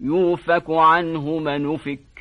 يوفك عنه من فك